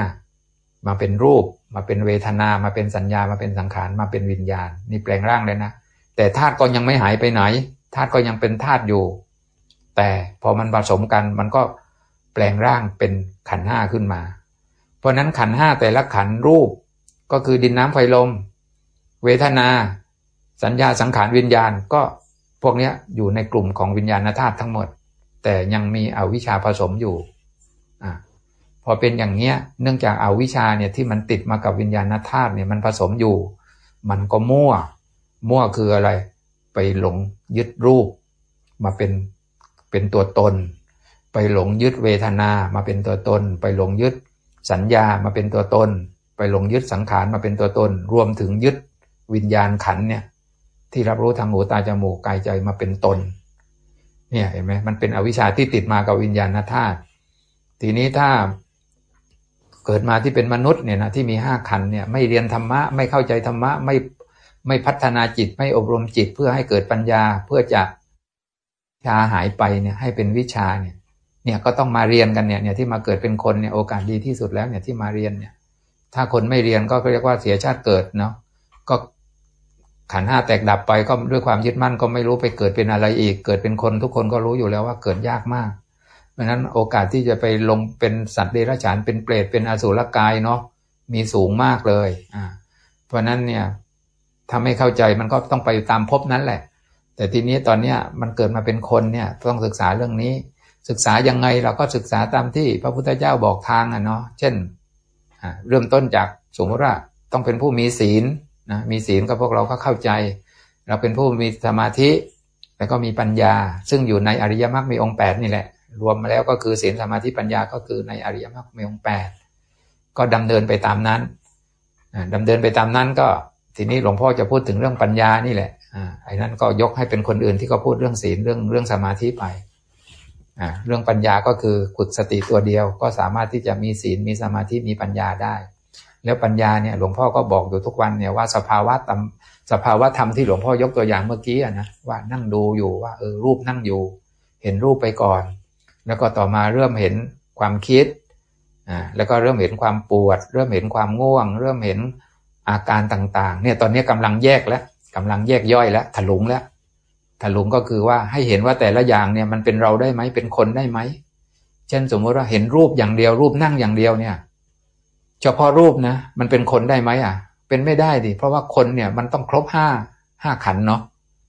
A: มาเป็นรูป มาเป็นเวทนา มาเป็นสัญญา มาเป็นสังขาร มาเป็นวิญญาณ นี่แปลงร่างเลยนะ แต่ธาตุก็ยังไม่หายไปไหน ธาตุก็ยังเป็นธาตุอยู่ แต่พอมันผสมกันมันก็แปลงร่างเป็นขันห้าขึ้นมา เพราะนั้นขันห้าแต่ละขันรูปก็คือดินน้ำไฟลม เวทนา สัญญาสังขารวิญญาณก็พวกนี้อยู่ในกลุ่มของวิญญาณธาตุทั้งหมด แต่ยังมีอวิชชาผสมอยู่ อ่าพอเป็นอย่างเนี้ย เนื่องจากอาวิชชาเนี่ยที่มันติดมากับวิญญาณธาตุเนี่ยมันผสมอยู่ มันก็มั่ว มั่วคืออะไร ไปหลงยึดรูป มาเป็นเป็นตัวตน ไปหลงยึดเวทนามาเป็นตัวตน ไปหลงยึดสัญญามาเป็นตัวตน ไปหลงยึดสังขารมาเป็นตัวตน รวมถึงยึดวิญญาณขันเนี่ยที่รับรู้ทางหูตาจมูกกายใจมาเป็นตน เนี่ยเห็นไหมมันเป็นอวิชชาที่ติดมากับวิญญาณธาตุ ทีนี้ถ้าเกิดมาที่เป็นมนุษย์เนี่ยนะที่มีห้าขันเนี่ยไม่เรียนธรรมะ ไม่เข้าใจธรรมะ ไม่ไม่พัฒนาจิต ไม่อบรมจิตเพื่อให้เกิดปัญญาเพื่อจะชาหายไปเนี่ยให้เป็นวิชาเนี่ย เนี่ยก็ต้องมาเรียนกันเนี่ยเนี่ยที่มาเกิดเป็นคนเนี่ยโอกาสดีที่สุดแล้วเนี่ยที่มาเรียนเนี่ย ถ้าคนไม่เรียนก็เรียกว่าเสียชาติเกิดเนาะก็ขันห้าแตกดับไปก็ด้วยความยึดมั่นก็ไม่รู้ไปเกิดเป็นอะไรอีก เกิดเป็นคนทุกคนก็รู้อยู่แล้วว่าเกิดยากมาก เพราะนั้นโอกาสที่จะไปลงเป็นสัตว์เดรัจฉานเป็นเปรตเป็นอสุรกายเนาะมีสูงมากเลยอ่าเพราะนั้นเนี่ยถ้าไม่เข้าใจมันก็ต้องไปตามภพนั้นแหละ แต่ทีนี้ตอนเนี้ยมันเกิดมาเป็นคนเนี่ยต้องศึกษาเรื่องนี้ ศึกษายังไงเราก็ศึกษาตามที่พระพุทธเจ้าบอกทางอะเนาะเช่นเริ่มต้นจากสมมติว่าต้องเป็นผู้มีศีลนะมีศีลก็พวกเราก็เข้าใจ เราเป็นผู้มีสมาธิแล้วก็มีปัญญา ซึ่งอยู่ในอริยมรรคมีองค์แปดนี่แหละ รวมมาแล้วก็คือศีลสมาธิปัญญาก็คือในอริยมรรคมีองค์แปดก็ดำเนินไปตามนั้นดำเนินไปตามนั้นก็ทีนี้หลวงพ่อจะพูดถึงเรื่องปัญญานี่แหละอ่าไอ้นั้นก็ยกให้เป็นคนอื่นที่เขาพูดเรื่องศีลเรื่องเรื่องสมาธิไปเรื่องปัญญาก็คือขุดสติตัวเดียว ก็สามารถที่จะมีศีลมีสมาธิมีปัญญาได้ แล้วปัญญาเนี่ยหลวงพ่อก็บอกอยู่ทุกวันเนี่ยว่าสภาวะตสภาวะธรรมที่หลวงพ่อยกตัวอย่างเมื่อกี้นะว่านั่งดูอยู่ว่าเออรูปนั่งอยู่ เห็นรูปไปก่อน แล้วก็ต่อมาเริ่มเห็นความคิดอ่าแล้วก็เริ่มเห็นความปวด เริ่มเห็นความง่วง เริ่มเห็นอาการต่างๆ เนี่ยตอนนี้กำลังแยกแล้วกำลังแยกย่อยแล้วถลุงแล้วถลุงก็คือว่าให้เห็นว่าแต่ละอย่างเนี่ยมันเป็นเราได้ไหมเป็นคนได้ไหมเช่นสมมติว่าเห็นรูปอย่างเดียว รูปนั่งอย่างเดียวเนี่ย เฉพาะรูปนะมันเป็นคนได้ไหมอะ เป็นไม่ได้ดิเพราะว่าคนเนี่ยมันต้องครบห้าห้าขันเนาะ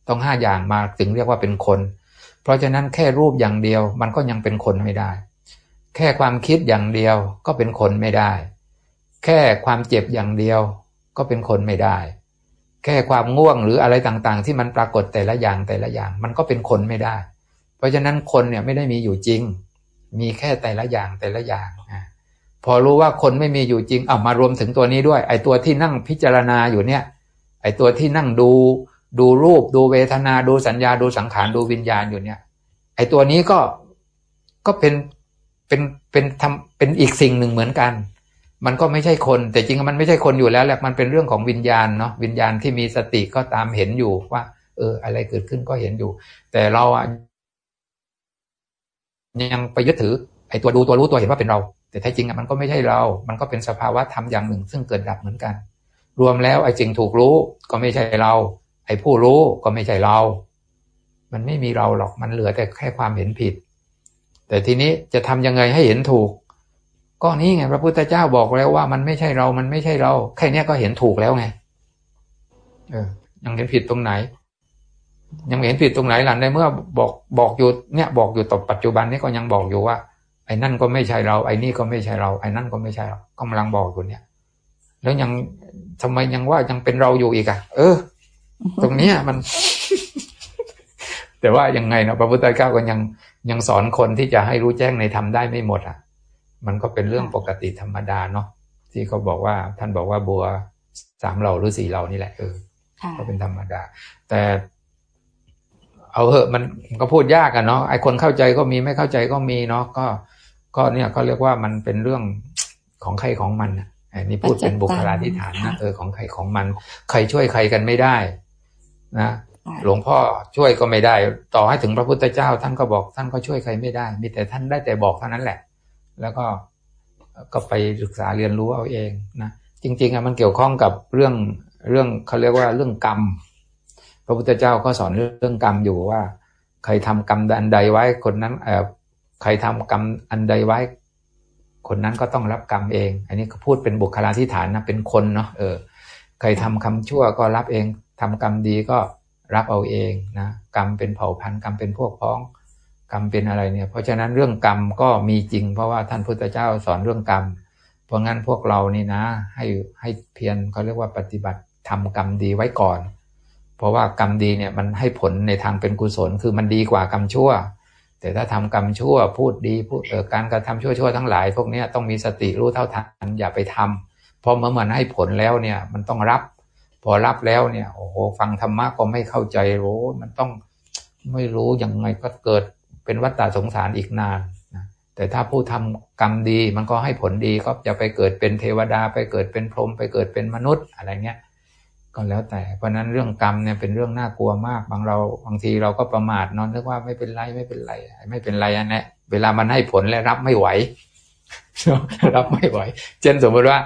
A: ต้องห้าอย่างมาถึงเรียกว่าเป็นคน เพราะฉะนั้นแค่รูปอย่างเดียวมันก็ยังเป็นคนไม่ได้ แค่ความคิดอย่างเดียวก็เป็นคนไม่ได้ แค่ความเจ็บอย่างเดียวก็เป็นคนไม่ได้ แค่ความง่วงหรืออะไรต่างๆ ที่มันปรากฏแต่ละอย่างแต่ละอย่าง มันก็เป็นคนไม่ได้ เพราะฉะนั้นคนเนี่ยไม่ได้มีอยู่จริง มีแค่แต่ละอย่างแต่ละอย่างพอรู้ว่าคนไม่มีอยู่จริงเอามารวมถึงตัวนี้ด้วย ไอ้ตัวที่นั่งพิจารณาอยู่เนี่ย ไอ้ตัวที่นั่งดู ดูรูปดูเวทนาดูสัญญาดูสังขารดูวิญญาณอยู่เนี่ย ไอตัวนี้ก็ก็เป็นเป็นเป็นทำเป็นอีกสิ่งหนึ่งเหมือนกัน มันก็ไม่ใช่คน แต่จริงมันไม่ใช่คนอยู่แล้วแหละมันเป็นเรื่องของวิญญาณเนาะวิญญาณที่มีสติก็ตามเห็นอยู่ว่า เออ อะไรเกิดขึ้นก็เห็นอยู่ แต่เราอะยังไปยึดถือไอตัวดูตัวรู้ตัวเห็นว่าเป็นเรา แต่แท้จริงอะมันก็ไม่ใช่เรา มันก็เป็นสภาวะธรรมอย่างหนึ่ง ซึ่งเกิดดับเหมือนกัน รวมแล้วไอ้จริงถูกรู้ก็ไม่ใช่เรา ไอ้ผู้รู้ก็ไม่ใช่เรา มันไม่มีเราหรอกมันเหลือแต่แค่ความเห็นผิด แต่ทีนี้จะทำยังไงให้เห็นถูก ก็นี่ไงพระพุทธเจ้าบอกแล้วว่ามันไม่ใช่เรา มันไม่ใช่เรา แค่นี้ก็เห็นถูกแล้วไง เออ ยังเห็นผิดตรงไหน ยังเห็นผิดตรงไหนหล่ะในเมื่อบอกบอกอยู่เนี่ยบอกอยู่ต่อปัจจุบันนี้ก็ยังบอกอยู่ว่า ไอ้นั่นก็ไม่ใช่เรา ไอ้นี่ก็ไม่ใช่เรา ไอ้นั่นก็ไม่ใช่เรากำลังบอกอยู่เนี่ย แล้วยังทำไมยังว่ายังเป็นเราอยู่อีกอะเออ ตรงเนี้ยมัน แต่ว่ายังไงนะพระพุทธเจ้าก็ยังยังสอนคนที่จะให้รู้แจ้งในธรรมได้ไม่หมดอะ มันก็เป็นเรื่องปกติธรรมดาเนาะที่เขาบอกว่า ท่านบอกว่าบัวสามเหล่าหรือสี่เหล่านี่แหละเออก็เป็นธรรมดา แต่ เอาเหอะมันก็พูดยากอะเนาะไอคนเข้าใจก็มีไม่เข้าใจก็มีเนาะก็ ก็เนี่ยเขาเรียกว่ามันเป็นเรื่องของใครของมันอันนี้พูดเป็นบุคลาธิฐานนะเออของใครของมัน ใครช่วยใครกันไม่ได้ นะหลวงพ่อช่วยก็ไม่ได้ ต่อให้ถึงพระพุทธเจ้า ท่านก็บอกท่านก็ช่วยใครไม่ได้ มีแต่ท่านได้แต่บอกเท่านั้นแหละ แล้วก็ก็ไปศึกษาเรียนรู้เอาเองนะจริงๆอะมันเกี่ยวข้องกับเรื่องเรื่องเขาเรียกว่าเรื่องกรรม พระพุทธเจ้าก็สอนเรื่องกรรมอยู่ว่า ใครทำกรรมอันใดไว้คนนั้นเออใครทำกรรมอันใดไว้ คนนั้นก็ต้องรับกรรมเอง อันนี้ก็พูดเป็นบุคลาธิฐานนะเป็นคนเนาะเออใครทำคำชั่วก็รับเอง ทำกรรมดีก็รับเอาเองนะกรรมเป็นเผ่าพันธุ์กรรมเป็นพวกพ้อง กรรมเป็นอะไรเนี่ย เพราะฉะนั้นเรื่องกรรมก็มีจริง เพราะว่าท่านพุทธเจ้าสอนเรื่องกรรม เพราะงั้นพวกเรานี่นะ ให้ให้เพียรเขาเรียกว่าปฏิบัติทำกรรมดีไว้ก่อน เพราะว่ากรรมดีเนี่ยมันให้ผลในทางเป็นกุศลคือมันดีกว่ากรรมชั่ว แต่ถ้าทำกรรมชั่วพูดดีพูดเออการกระทำชั่วชั่วทั้งหลาย พวกนี้ต้องมีสติรู้เท่าทันอย่าไปทำเพราะเมื่อมันให้ผลแล้วเนี่ยมันต้องรับ พอรับแล้วเนี่ยโอ้โหฟังธรรมะก็ไม่เข้าใจรู้มันต้องไม่รู้ยังไงก็เกิดเป็นวัฏฏะสงสารอีกนานนะแต่ถ้าผู้ทำกรรมดีมันก็ให้ผลดีก็จะไปเกิดเป็นเทวดา ไปเกิดเป็นพรหมไปเกิดเป็นมนุษย์อะไรเงี้ยก็แล้วแต่เพราะนั้นเรื่องกรรมเนี่ยเป็นเรื่องน่ากลัวมาก บางเราบางทีเราก็ประมาทนอนนึกว่าไม่เป็นไรไม่เป็นไร ไม่เป็นไรอันนี้เวลามันให้ผลและรับไม่ไหวรับไม่ไหว เช่นสมมติว่า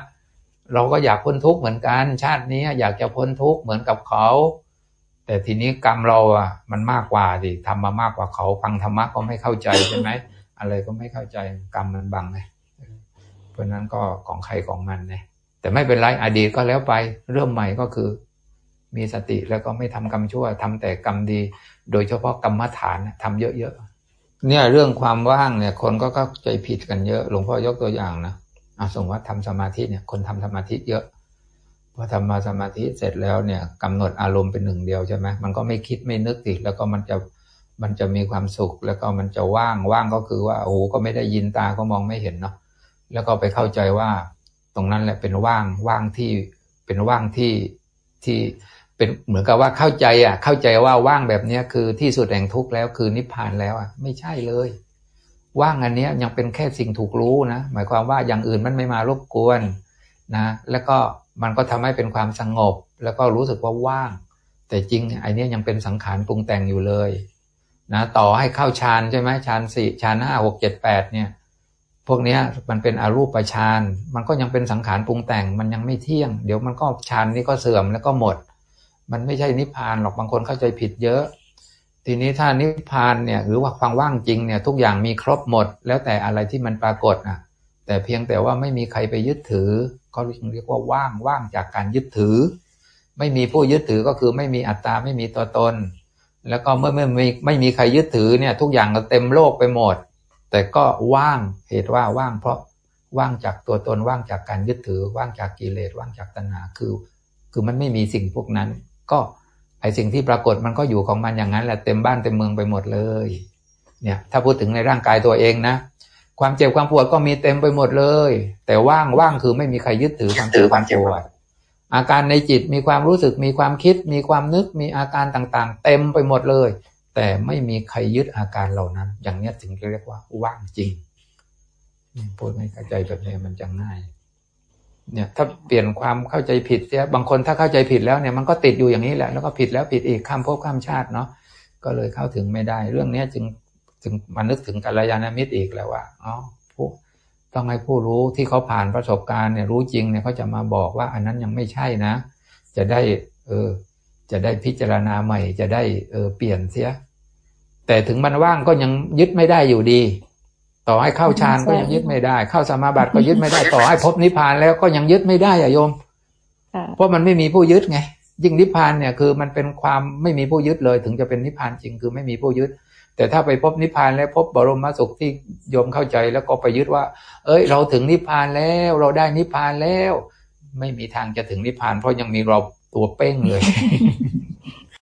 A: เราก็อยากพ้นทุกข์เหมือนกัน ชาตินี้อยากจะพ้นทุกข์เหมือนกับเขา แต่ทีนี้กรรมเราอะ มันมากกว่าดิทำมามากกว่าเขาฟังธรรมะก็ไม่เข้าใจใช่ไหมอะไรก็ไม่เข้าใจกรรมมันบังไงเพราะนั้นก็ของใครของมันเนี่ยแต่ไม่เป็นไรอดีตก็แล้วไป เริ่มใหม่ก็คือ มีสติแล้วก็ไม่ทำกรรมชั่วทำแต่กรรมดี โดยเฉพาะกรรมฐานทำเยอะๆเนี่ยเรื่องความว่างเนี่ย คนก็เข้าใจผิดกันเยอะหลวงพ่อยกตัวอย่างนะ อาสมมติว่าทำสมาธิเนี่ย คนทำสมาธิเยอะพอทำมาสมาธิเสร็จแล้วเนี่ยกำหนดอารมณ์เป็นหนึ่งเดียวใช่ไหมมันก็ไม่คิดไม่นึกติแล้วก็มันจะมันจะมีความสุข แล้วก็มันจะว่างว่างก็คือว่าโอ้ก็ไม่ได้ยินตาก็มองไม่เห็นเนาะแล้วก็ไปเข้าใจว่าตรงนั้นแหละเป็นว่างว่างที่เป็นว่างที่ที่เป็นเหมือนกับว่าเข้าใจอะ เข้าใจว่าว่างแบบเนี้ยคือที่สุดแห่งทุกข์แล้วคือนิพพานแล้วอะ ไม่ใช่เลย ว่างอันนี้ยังเป็นแค่สิ่งถูกรู้นะหมายความว่าอย่างอื่นมันไม่มารบกวนนะแล้วก็มันก็ทำให้เป็นความสงบ แล้วก็รู้สึกว่าว่าง แต่จริงไอ้นี้ยังเป็นสังขารปรุงแต่งอยู่เลยนะต่อให้เข้าฌานใช่ไหมฌานสี่ฌานห้าหกเจ็ดแปดเนี่ยพวกนี้มันเป็นอรูปฌานมันก็ยังเป็นสังขารปรุงแต่งมันยังไม่เที่ยง เดี๋ยวมันก็ฌานนี้ก็เสื่อมแล้วก็หมด มันไม่ใช่นิพพานหรอกบางคนเข้าใจผิดเยอะ ทีนี้ถ้านิพพานเนี่ยหรือว่าความว่างจริงเนี่ยทุกอย่างมีครบหมด แล้วแต่อะไรที่มันปรากฏอะแต่เพียงแต่ว่าไม่มีใครไปยึดถือเขาเรียกว่าว่างว่างจากการยึดถือ ไม่มีผู้ยึดถือก็คือไม่มีอัตตาไม่มีตัวตน แล้วก็เมื่อไม่มีไม่มีใครยึดถือเนี่ยทุกอย่างก็เต็มโลกไปหมด แต่ก็ว่างเหตุว่าว่างเพราะว่างจากตัวตนว่างจากการยึดถือ ว่างจากกิเลสว่างจากตัณหาคือ คือมันไม่มีสิ่งพวกนั้น ก็ ไอสิ่งที่ปรากฏมันก็อยู่ของมันอย่างนั้นแหละเต็มบ้านเต็มเมืองไปหมดเลย เนี่ยถ้าพูดถึงในร่างกายตัวเองนะ ความเจ็บความปวดก็มีเต็มไปหมดเลย แต่ว่างว่างคือไม่มีใครยึดถือความเจ็บความปวดอาการในจิตมีความรู้สึกมีความคิด มีความนึกมีอาการต่างๆ เต็มไปหมดเลย แต่ไม่มีใครยึดอาการเหล่านั้น อย่างนี้ถึงเรียกว่าว่างจริงพูดให้เข้าใจแบบนี้มันจะง่าย เนี่ยถ้าเปลี่ยนความเข้าใจผิดเสียบางคนถ้าเข้าใจผิดแล้วเนี่ยมันก็ติดอยู่อย่างนี้แหละ แล้วก็ผิดแล้วผิดอีกข้ามภพข้ามชาติเนาะก็เลยเข้าถึงไม่ได้ เรื่องเนี้ยจึงจึงมานึกถึงกัลยาณมิตรอีกแล้วว่าอ๋อผู้ต้องให้ผู้รู้ที่เขาผ่านประสบการณ์เนี่ยรู้จริงเนี่ยเขาจะมาบอกว่าอันนั้นยังไม่ใช่นะ จะได้เออจะได้พิจารณาใหม่ จะได้เออเปลี่ยนเสีย แต่ถึงมันว่างก็ยังยึดไม่ได้อยู่ดี ต่อให้เข้าฌานก็ยังยึดไม่ได้ เข้าสมาบัติก็ยึดไม่ได้ ต่อให้พบนิพพานแล้วก็ยังยึดไม่ได้อะโยมเพราะมันไม่มีผู้ยึดไง ยิ่งนิพพานเนี่ยคือมันเป็นความไม่มีผู้ยึดเลย ถึงจะเป็นนิพพานจริงคือไม่มีผู้ยึด แต่ถ้าไปพบนิพพานแล้วพบบรมสุขที่โยมเข้าใจแล้วก็ไปยึดว่า เอ้ย เราถึงนิพพานแล้วเราได้นิพพานแล้ว ไม่มีทางจะถึงนิพพาน เพราะยังมีเราตัวเป้งเลย